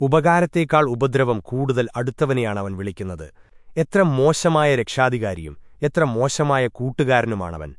ഉപകാരത്തേക്കാൾ ഉപദ്രവം കൂടുതൽ അടുത്തവനെയാണ് അവൻ വിളിക്കുന്നത്. എത്ര മോശമായ രക്ഷാധികാരിയും എത്ര മോശമായ കൂട്ടുകാരനുമാണവൻ.